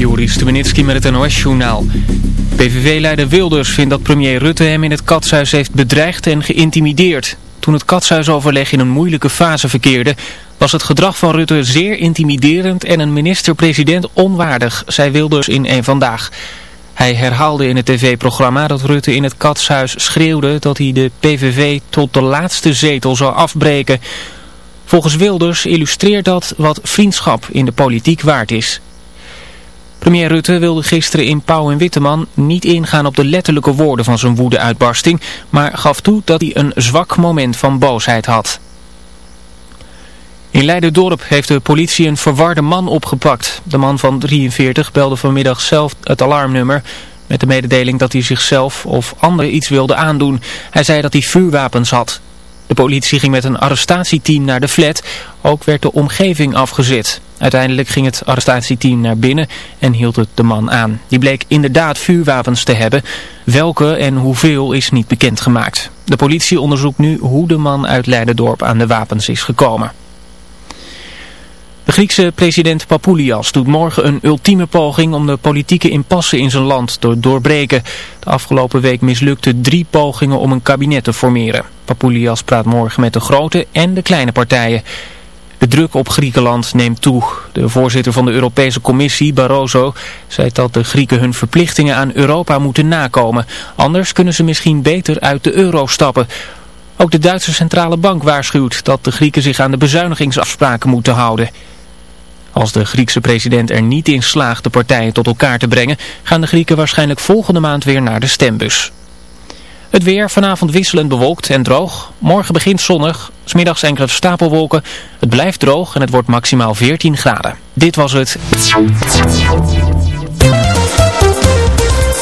Joris Stubenitski met het NOS-journaal. PVV-leider Wilders vindt dat premier Rutte hem in het katshuis heeft bedreigd en geïntimideerd. Toen het katshuisoverleg in een moeilijke fase verkeerde... was het gedrag van Rutte zeer intimiderend en een minister-president onwaardig, zei Wilders in een Vandaag. Hij herhaalde in het tv-programma dat Rutte in het katshuis schreeuwde dat hij de PVV tot de laatste zetel zou afbreken... Volgens Wilders illustreert dat wat vriendschap in de politiek waard is. Premier Rutte wilde gisteren in Pauw en Witteman niet ingaan op de letterlijke woorden van zijn woedeuitbarsting, maar gaf toe dat hij een zwak moment van boosheid had. In Leiderdorp heeft de politie een verwarde man opgepakt. De man van 43 belde vanmiddag zelf het alarmnummer met de mededeling dat hij zichzelf of anderen iets wilde aandoen. Hij zei dat hij vuurwapens had. De politie ging met een arrestatieteam naar de flat. Ook werd de omgeving afgezet. Uiteindelijk ging het arrestatieteam naar binnen en hield het de man aan. Die bleek inderdaad vuurwapens te hebben. Welke en hoeveel is niet bekendgemaakt. De politie onderzoekt nu hoe de man uit Leiderdorp aan de wapens is gekomen. De Griekse president Papoulias doet morgen een ultieme poging om de politieke impasse in zijn land te doorbreken. De afgelopen week mislukte drie pogingen om een kabinet te formeren. Papoulias praat morgen met de grote en de kleine partijen. De druk op Griekenland neemt toe. De voorzitter van de Europese Commissie, Barroso, zei dat de Grieken hun verplichtingen aan Europa moeten nakomen. Anders kunnen ze misschien beter uit de euro stappen. Ook de Duitse Centrale Bank waarschuwt dat de Grieken zich aan de bezuinigingsafspraken moeten houden. Als de Griekse president er niet in slaagt de partijen tot elkaar te brengen, gaan de Grieken waarschijnlijk volgende maand weer naar de stembus. Het weer vanavond wisselend bewolkt en droog. Morgen begint zonnig, smiddags enkele stapelwolken. Het blijft droog en het wordt maximaal 14 graden. Dit was het.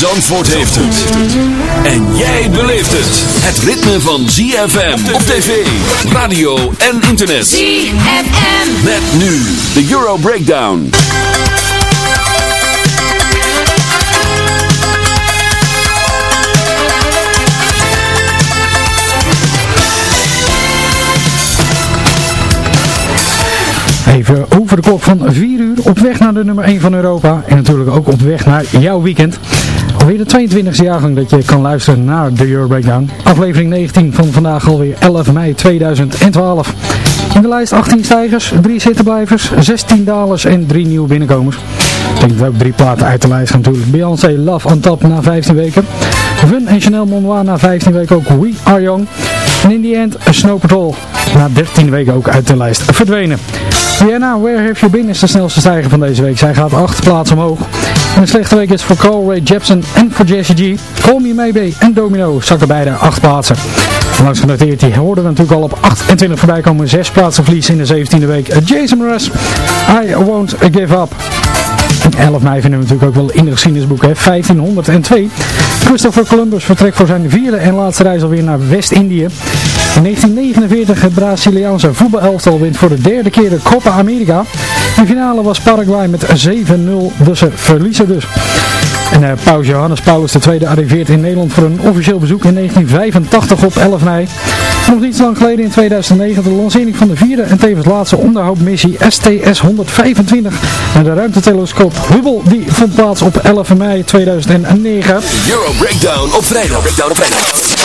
Zandvoort heeft het. En jij beleeft het. Het ritme van ZFM op tv, radio en internet. ZFM. Met nu de Euro Breakdown. Even over de klok van 4 uur op weg naar de nummer 1 van Europa. En natuurlijk ook op weg naar jouw weekend. Alweer de 22e jaargang dat je kan luisteren naar de Euro Breakdown. Aflevering 19 van vandaag alweer 11 mei 2012. In de lijst 18 stijgers, 3 zittenblijvers, 16 dalers en 3 nieuwe binnenkomers. Ik denk dat ook drie platen uit de lijst gaan natuurlijk. Beyoncé Love on Top na 15 weken. Fun en Chanel Monois na 15 weken ook We Are Young. En in the end Snow Patrol na 13 weken ook uit de lijst verdwenen. Rihanna, Where Have You Been is de snelste stijger van deze week. Zij gaat 8 plaatsen omhoog. En een slechte week is voor Carl Ray Jepsen en voor Jessie G. Call Me Maybe en Domino zakken beide 8 plaatsen. Onlangs genoteerd, die hoorden we natuurlijk al op 28 voorbij komen. 6 plaatsen verlies in de 17e week. Jason Mraz, I Won't Give Up. 11 mei vinden we natuurlijk ook wel in de geschiedenisboek, hè? 1502. Christopher Columbus vertrekt voor zijn vierde en laatste reis alweer naar West-Indië. In 1949 het Braziliaanse voetbalelftal wint voor de derde keer de Copa America. De finale was Paraguay met 7-0, dus ze verliezen dus. En uh, Paus Johannes Paulus II arriveert in Nederland voor een officieel bezoek in 1985 op 11 mei. Nog niet lang geleden in 2009 de lancering van de vierde en tevens laatste onderhoudmissie STS-125 naar de ruimtetelescoop Hubble. Die vond plaats op 11 mei 2009. Euro. Breakdown op vrijdag.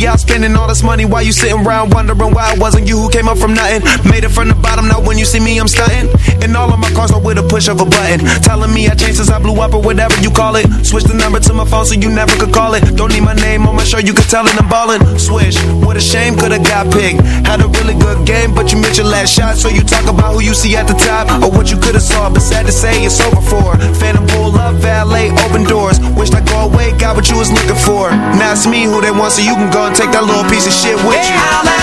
Out spending all this money while you sitting around wondering why it wasn't you who came up from nothing. Made it from the bottom, now when you see me, I'm stunting. And all of my cars are with a push of a button. Telling me I changed since I blew up or whatever you call it. Switch the number to my phone so you never could call it. Don't need my name on my shirt, you could tell it I'm ballin'. Swish, what a shame, could've got picked. Had a really good game, but you missed your last shot. So you talk about who you see at the top or what you could've saw. But sad to say, it's over for. Phantom pull up, valet, open doors. Wished I go away, got what you was looking for. Now it's me who they want, so you can go take that little piece of shit with you. I'm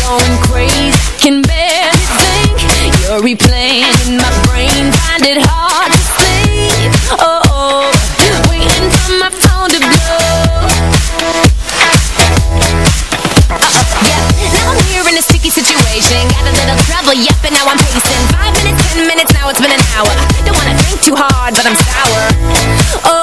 Going crazy, can barely think. You're replaying in my brain, find it hard to sleep Oh, oh, waiting for my phone to blow yeah, now I'm here in a sticky situation. Got a little trouble, yep, and now I'm pacing. Five minutes, ten minutes, now it's been an hour. Don't wanna think too hard, but I'm sour. Oh,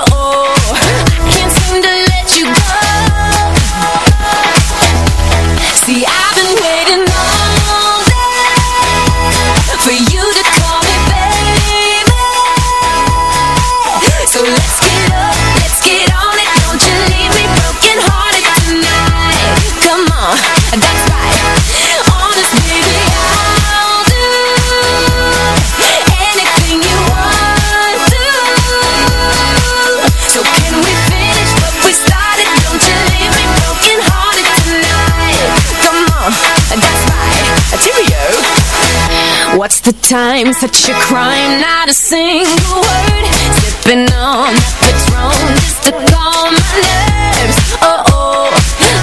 time? Such a crime, not a single word. Sipping on that Patron just to calm my nerves. Oh oh,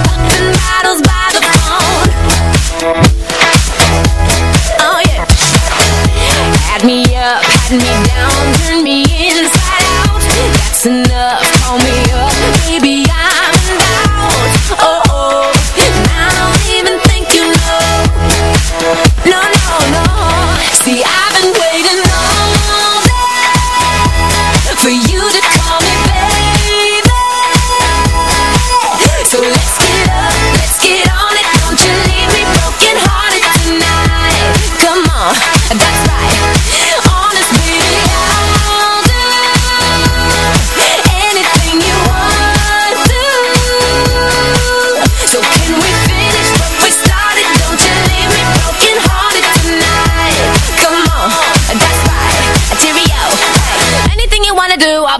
popping bottles by the phone. Oh yeah. Had me up, had me down,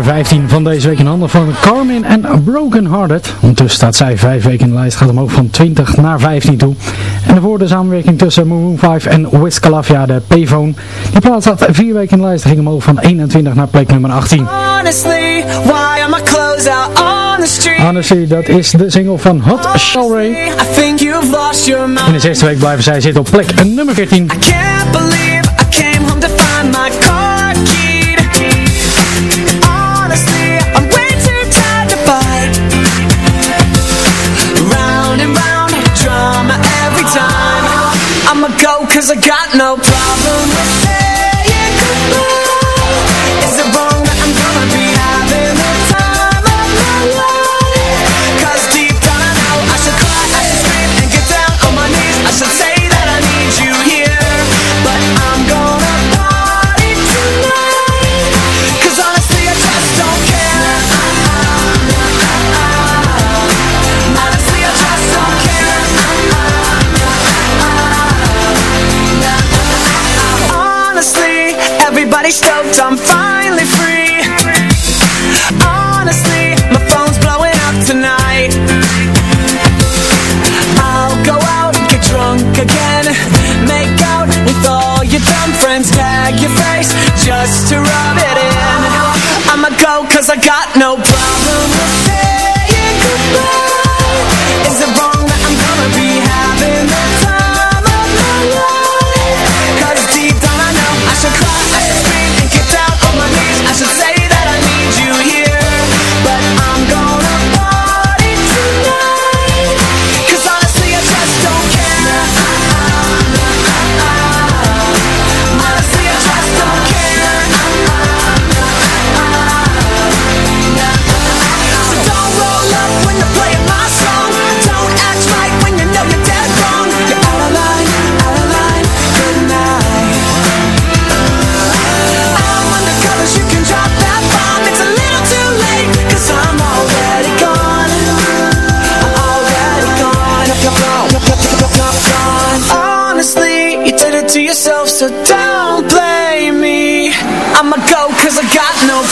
nummer 15 van deze week in handen van Carmen en Broken Hearted. Ondertussen staat zij vijf weken in de lijst, gaat omhoog van 20 naar 15 toe. En de de samenwerking tussen Moon 5 en Wiz Calafia, de Payphone. Die plaats staat vier weken in de lijst, ging omhoog van 21 naar plek nummer 18. Honestly, why out on the street? Honestly, dat is de single van Hot Shell In de zesde week blijven zij zitten op plek nummer 14. time. I'ma go cause I got no problem with it.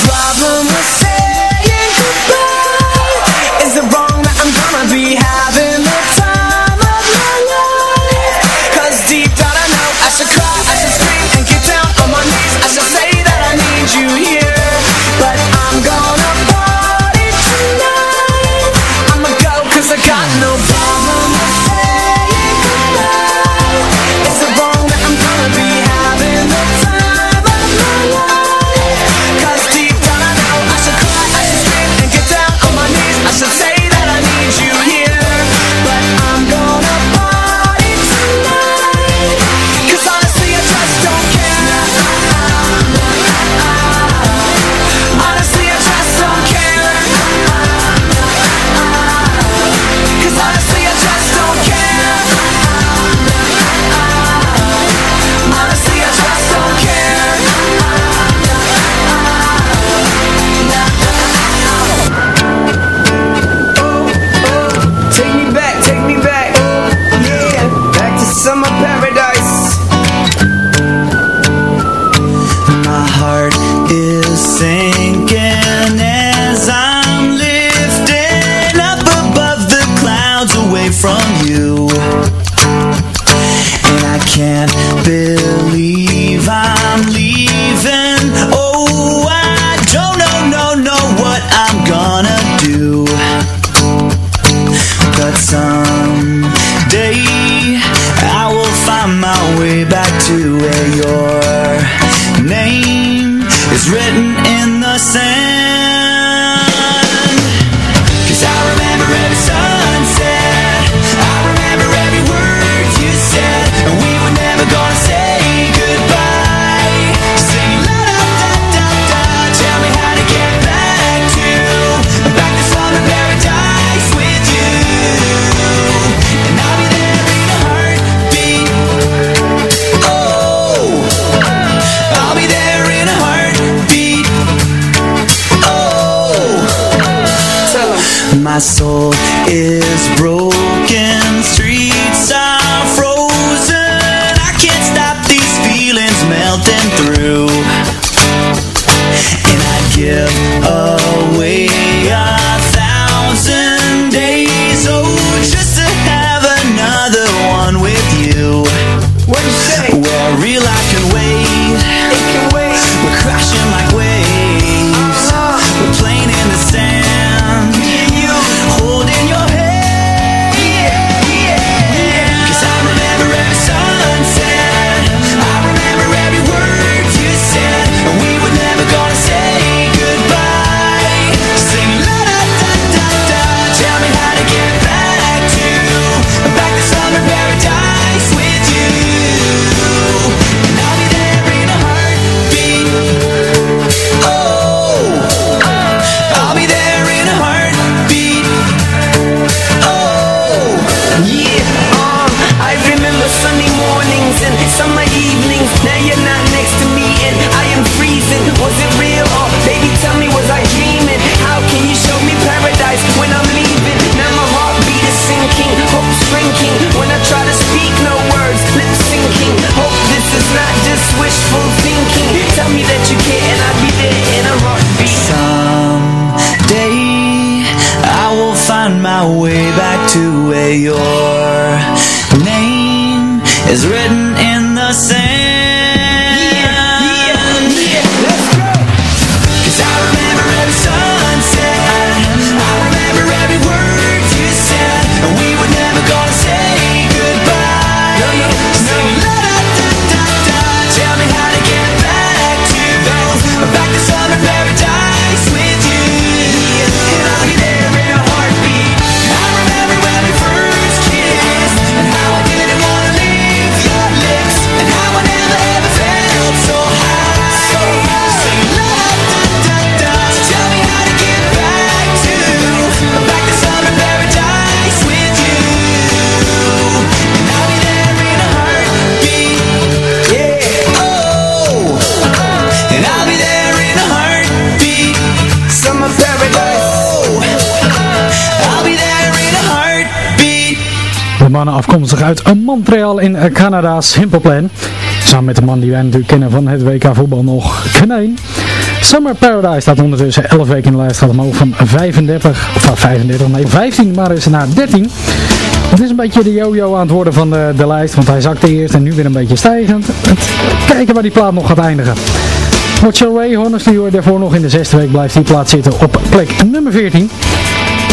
problem my way back to where your afkomstig uit Montreal in eh, Canada, Simple Plan. Samen met de man die wij natuurlijk kennen van het WK voetbal nog, Kneen. Summer Paradise staat ondertussen 11 weken in de lijst, gaat omhoog van 35, of van 35, nee 15, maar is naar 13. Het is een beetje de yo-yo aan het worden van de, de lijst, want hij zakte eerst en nu weer een beetje stijgend. Kijken waar die plaat nog gaat eindigen. Watch Your Way, Honestly, hoor daarvoor nog in de zesde week blijft die plaat zitten op plek nummer 14.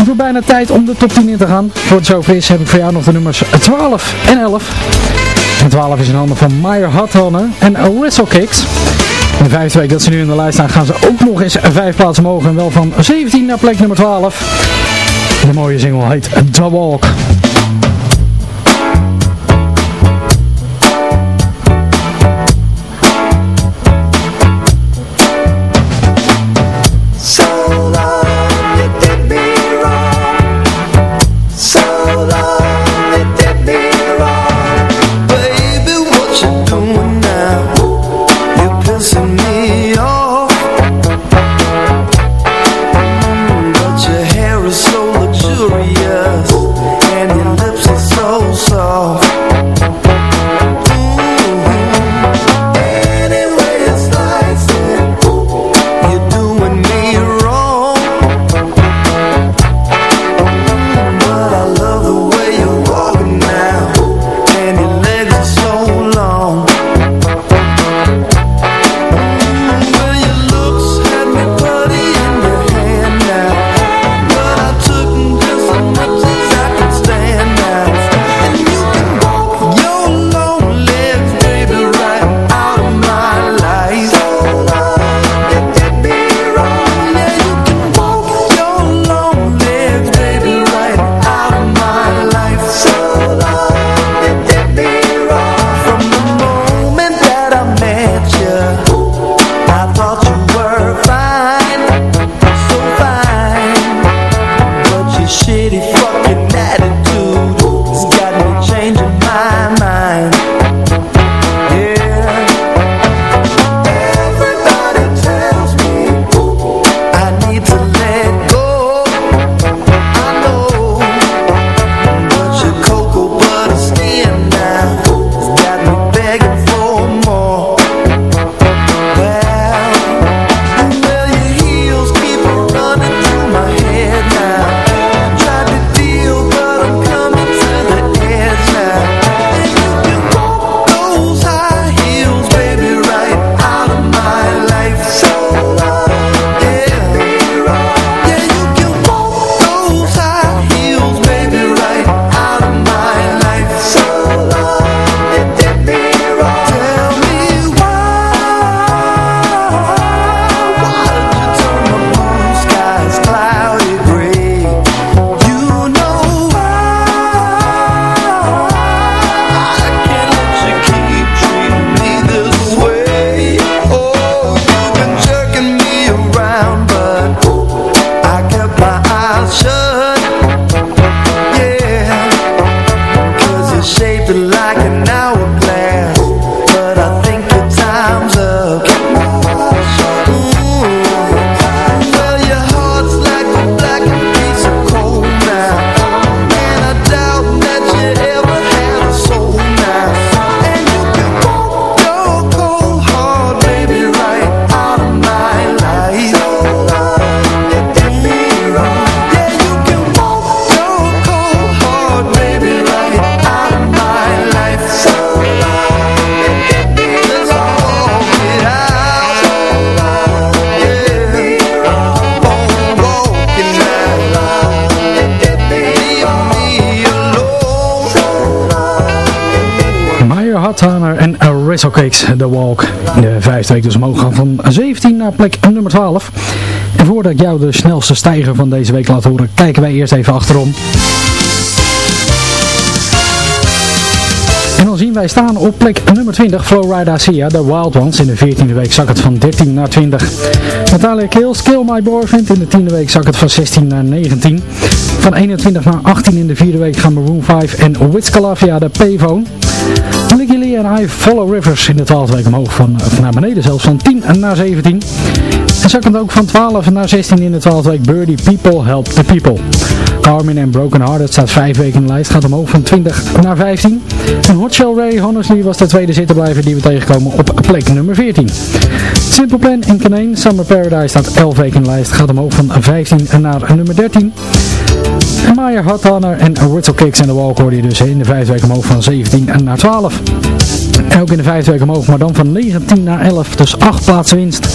Het wordt bijna tijd om de top 10 in te gaan. Voor het zover is heb ik voor jou nog de nummers 12 en 11. En 12 is in handen van Meyer Hardhonner en Whistle Kicks. In de vijfde week dat ze nu in de lijst staan gaan ze ook nog eens vijf plaatsen omhoog. En wel van 17 naar plek nummer 12. De mooie single heet The Walk. Wrestle Cakes The Walk. De vijfde week dus omhoog gaan van 17 naar plek nummer 12. En voordat ik jou de snelste stijger van deze week laat horen, kijken wij eerst even achterom. En dan zien wij staan op plek nummer 20 Flowrida Sia, The Wild Ones. In de 14e week zak het van 13 naar 20. Natalia Kills, Kill My Boyfriend. In de 10e week zak het van 16 naar 19. Van 21 naar 18 in de 4e week gaan Maroon 5 en Wiz Khalifa de Payphone. Lee en I Follow Rivers in de 12e week omhoog van, of naar beneden zelfs van 10 naar 17. En zakkend ook van 12 naar 16 in de 12e week Birdie People Help the People. Carmen en Broken Hearted staat 5 weken in de lijst, gaat omhoog van 20 naar 15. En Hot Shell Ray Honestly was de tweede zittenblijver die we tegenkomen op plek nummer 14. Simple Plan en Canaan Summer Paradise staat 11 weken in de lijst, gaat omhoog van 15 naar nummer 13. En Maya Hunter en Whistle Kicks en de Walk hoorde je dus in de vijfde week omhoog van 17 naar 12. En ook in de vijfde week omhoog, maar dan van 19 naar 11, dus 8 plaatsen winst.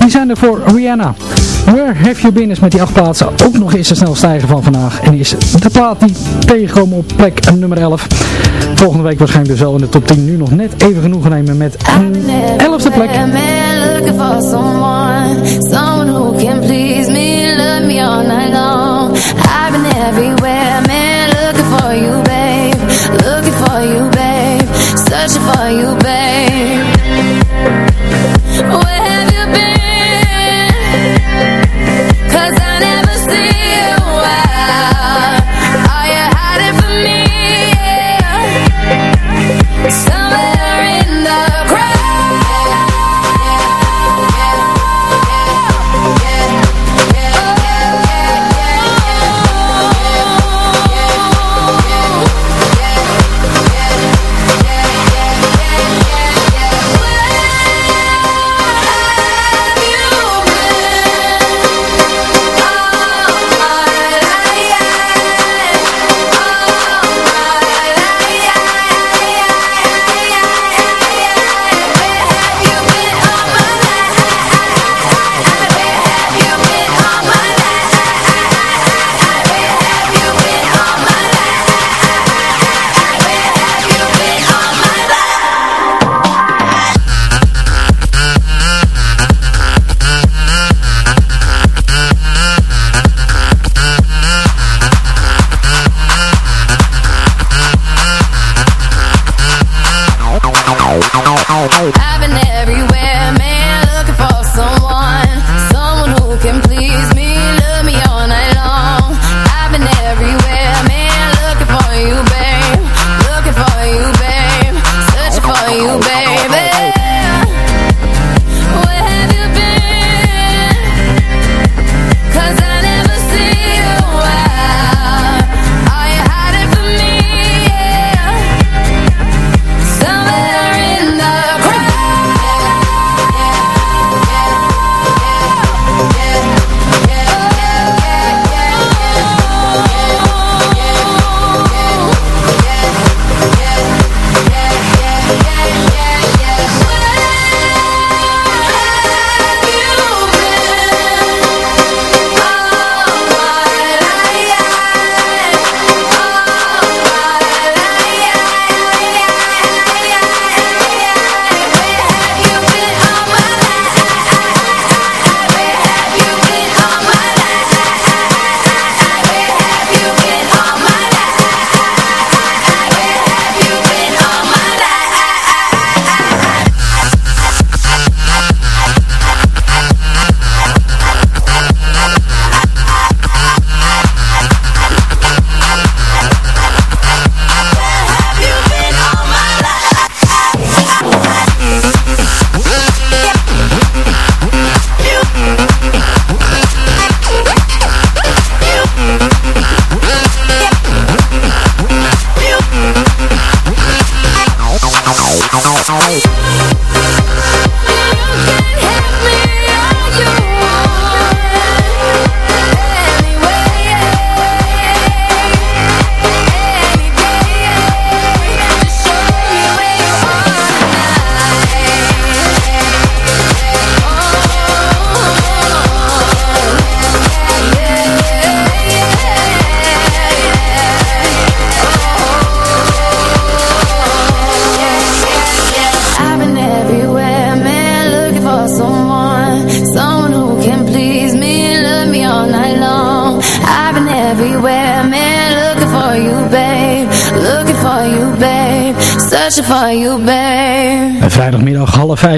Die zijn er voor Rihanna. Where Have You Been is met die 8 plaatsen ook nog eens de snel stijgen van vandaag. En die is de plaat die tegenkomen op plek nummer 11. Volgende week waarschijnlijk dus wel in de top 10 nu nog net even genoegen nemen met een 11e plek. Man looking for someone, someone who can please me, love me all night long. I've been everywhere, searching for you, babe.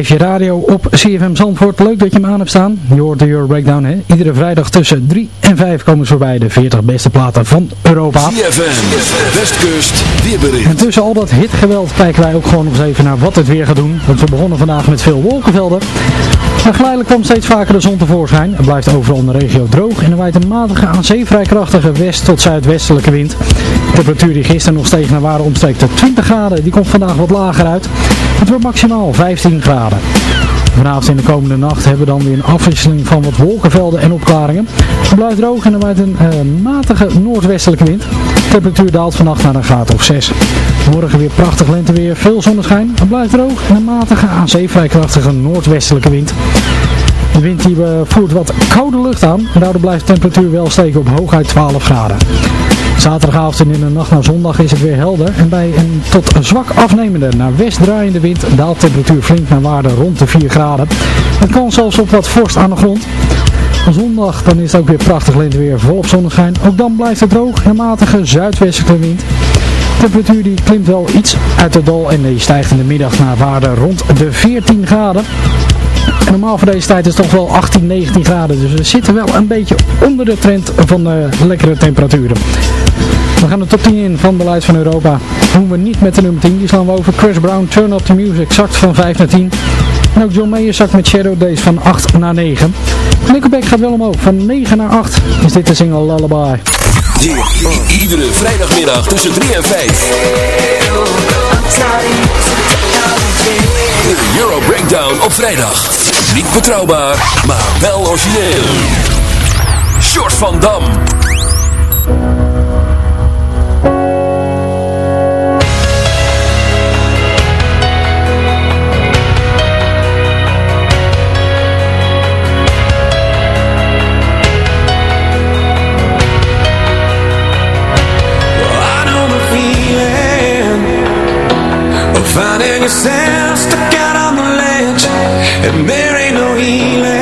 Je radio op CFM Zandvoort. Leuk dat je hem aan hebt staan. Je hoort de Euro Breakdown hè. Iedere vrijdag tussen 3 en 5 komen ze voorbij. De 40 beste platen van Europa. ZFM, Westkust, weerbericht. En tussen al dat hitgeweld kijken wij ook gewoon nog eens even naar wat het weer gaat doen. Want we begonnen vandaag met veel wolkenvelden. Maar geleidelijk kwam steeds vaker de zon tevoorschijn. Het blijft overal in de regio droog en er waait een matige aan zee vrij krachtige west- tot zuidwestelijke wind. De temperatuur die gisteren nog steeg naar waarde omstreek de 20 graden, die komt vandaag wat lager uit. Het wordt maximaal 15 graden. Vanavond in de komende nacht hebben we dan weer een afwisseling van wat wolkenvelden en opklaringen. Het blijft droog en er waait een eh, matige noordwestelijke wind. De temperatuur daalt vannacht naar een graad of 6. Morgen weer prachtig lenteweer, veel zonneschijn. Het blijft droog en een matige aan zee vrij krachtige noordwestelijke wind. De wind die eh, voert wat koude lucht aan en daardoor blijft de temperatuur wel steken op hooguit 12 graden. Zaterdagavond in de nacht naar zondag is het weer helder en bij een tot zwak afnemende naar west draaiende wind daalt temperatuur flink naar waarde rond de 4 graden. Het kan zelfs op wat vorst aan de grond. Zondag dan is het ook weer prachtig lenteweer volop zonneschijn. Ook dan blijft het droog en matige zuidwestelijke wind. De temperatuur die klimt wel iets uit het dal en die stijgt in de middag naar waarde rond de 14 graden. Normaal voor deze tijd is het toch wel 18, 19 graden. Dus we zitten wel een beetje onder de trend van de lekkere temperaturen. We gaan de top 10 in van de lijst van Europa. Doen we niet met de nummer 10. Die slaan we over. Chris Brown, Turn Up The Music, zakt van 5 naar 10. En ook John Mayer zakt met Shadow Days van 8 naar 9. Nickelback gaat wel omhoog. Van 9 naar 8 is dit de single Lullaby. Iedere vrijdagmiddag tussen 3 en 5. Euro Breakdown op vrijdag. Niet betrouwbaar, maar wel origineel. Short van Dam. Finding yourself stuck and there ain't no healing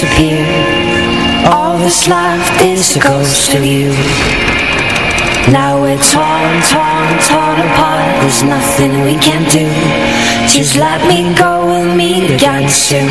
disappear. All that's left is the ghost of you. Now we're torn, torn, torn apart. There's nothing we can do. Just let me go, we'll meet again soon.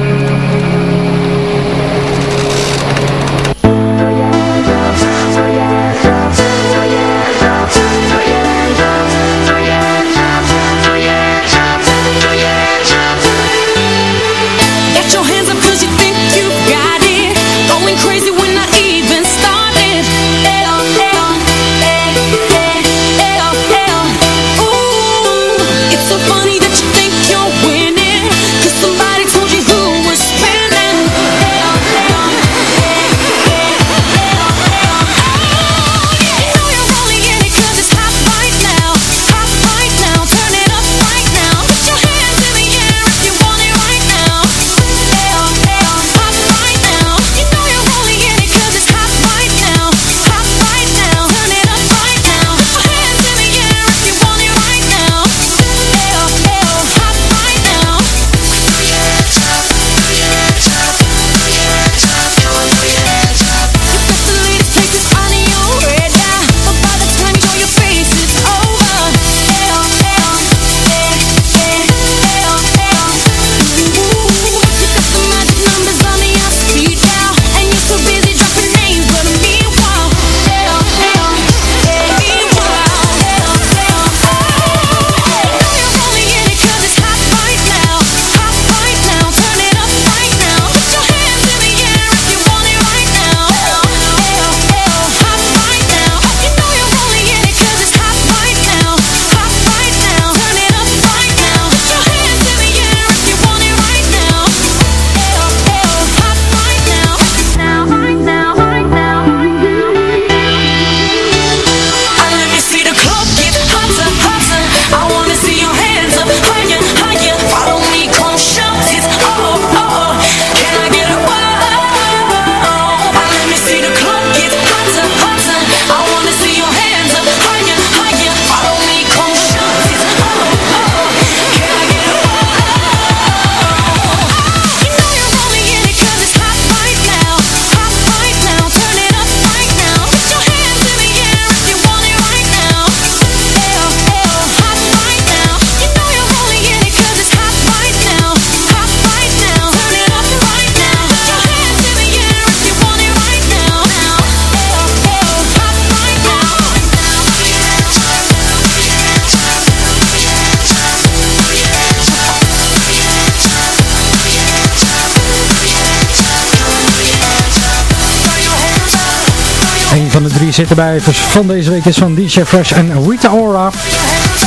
Die zitten bij van deze week is van DJ Fresh en Rita Ora.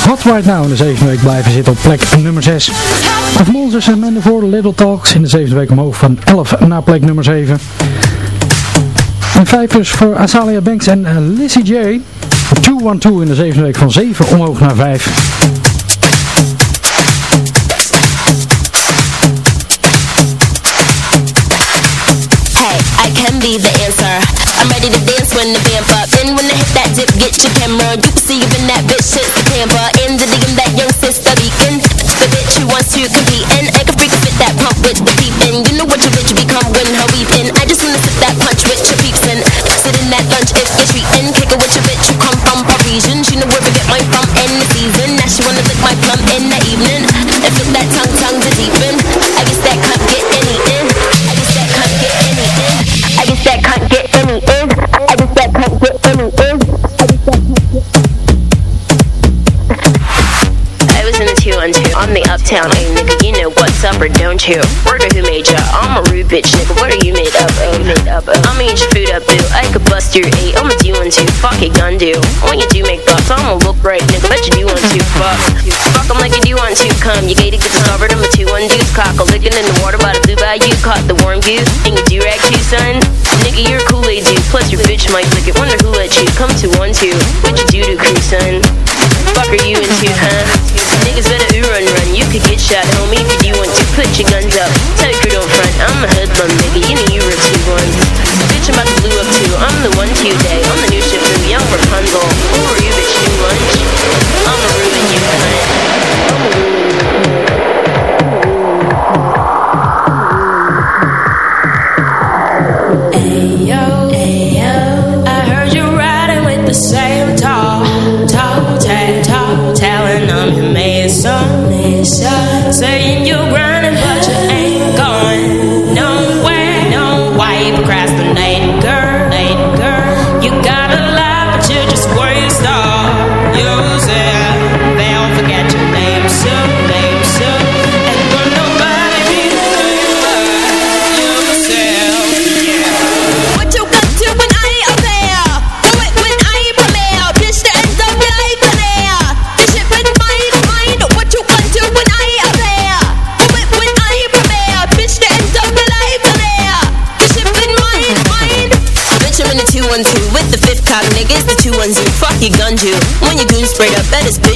Hot Right Now in de zevende week blijven zitten op plek nummer 6. Of Monsters en Men voor Little Talks in de zevende week omhoog van 11 naar plek nummer 7. En 5 dus voor Azalia Banks en eh, Lizzie J. 212 in de zevende week van 7 omhoog naar 5. Uptown A nigga. You know what's up or don't you? Worker who made ya? I'm a rude bitch nigga. What are you made up of? Oh, made up of? I'ma eat your food up boo. I could bust your eight. I'ma do one two. Fuck it, gun do. When you do make bucks, I'ma look right nigga. Bet you do one two. Fuck. Fuck 'em like you do one two. Come, you gated get discovered. I'm a two one deuce. Cock a licking in the water by the blue bayou. Caught the warm goose. And you do rag too, son. Nigga, you're a Kool-Aid dude. Plus your bitch might lick it. Wonder who let you come to one two. What you do to crew, son? Fuck are you into, huh? Niggas better ooh run run. You could get shot, homie, if you want to. Put your guns up. Tell your crew don't front. I'm a hoodlum, nigga. You know you were two ones. Bitch, I'm about to blue up too. I'm the one two day. I'm the new ship young Rapunzel. Who are you, bitch? New lunch. I'ma ruin you, cunt.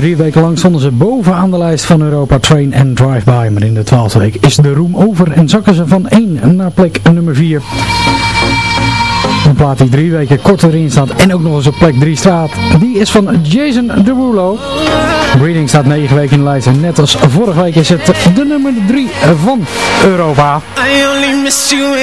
Drie weken lang stonden ze bovenaan de lijst van Europa Train and Drive-By. Maar in de twaalfde week is de room over en zakken ze van 1 naar plek nummer 4. Een plaat die drie weken korter in staat en ook nog eens op plek 3 staat. Die is van Jason Derulo. Reading staat 9 weken in de lijst en net als vorige week is het de nummer 3 van Europa. I only miss you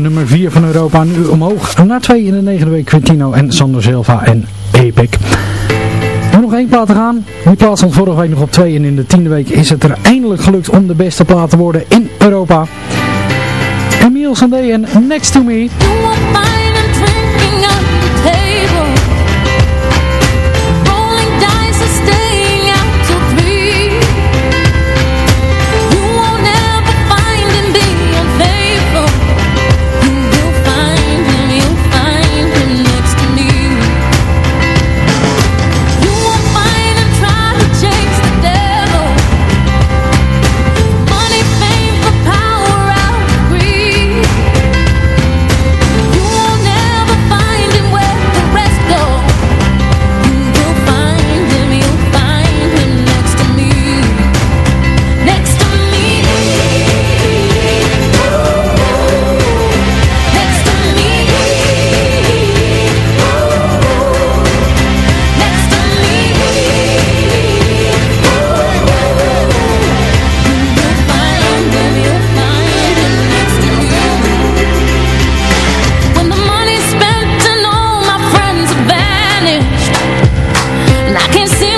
nummer 4 van Europa nu omhoog. Na 2 in de negende week Quintino en Sander Silva en Epic. Nu nog één plaat te gaan. Die plaat stond vorige week nog op 2 en in de tiende week is het er eindelijk gelukt om de beste plaat te worden in Europa. Emile Sandé en Next To Me. see